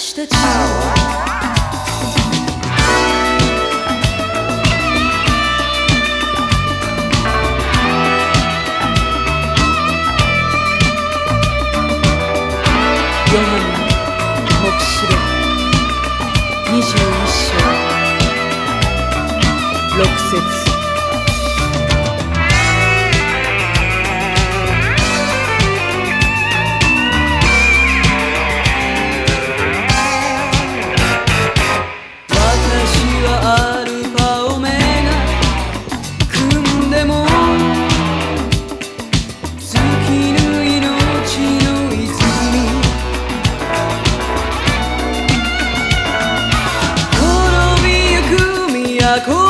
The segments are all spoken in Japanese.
私たち。世の黙示録21章。6節。Jack.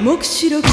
目示録。